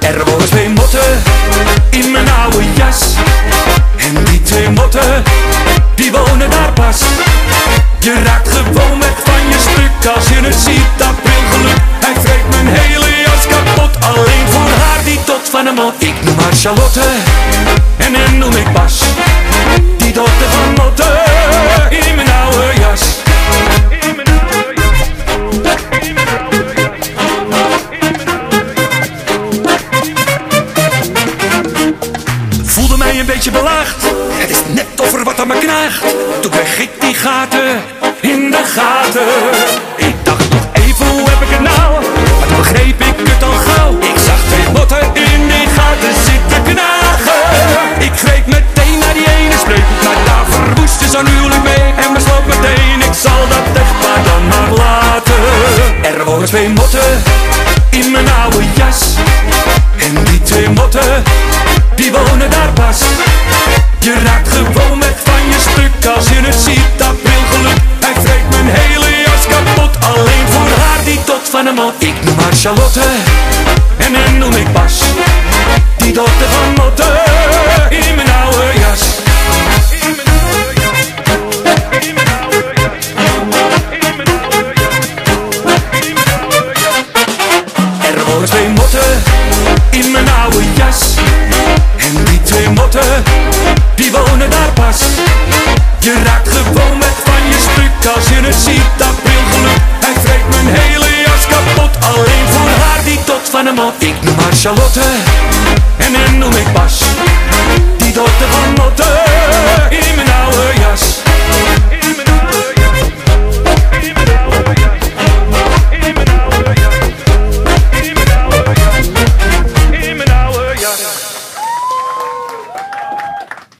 Er wonen twee motten in mijn oude jas. En die twee motten, die wonen daar pas. Je raakt gewoon weg van je stuk als je het ziet, dat geluk. Hij vreet mijn hele jas kapot, alleen voor haar die tot van hem mot. Ik noem haar Charlotte en hem noem ik pas. Die dotte een beetje belaagd. Het is net of er wat aan me knaagt. Toen kreeg ik die gaten in de gaten. Ik dacht nog even, hoe heb ik het nou? Maar toen begreep ik het al gauw. Ik zag twee botten in die gaten zitten knagen. Ik greep meteen naar die ene spreek. Maar daar verwoestte zo'n huwelijk mee. En besloot meteen, ik zal dat echtpaar dan maar laten. Er wonen twee motten als je het ziet, dat wil geluk. Hij vreet mijn hele jas kapot, alleen voor haar die tot van hem mot. Ik noem haar Charlotte en hem noem ik Bas. Die dochter van Motte in mijn oude jas. In mijn oude jas. In mijn oude jas. In mijn oude jas. In mijn oude jas. Er wonen twee motten in mijn oude jas. ma pik në marshalote E me në me kbash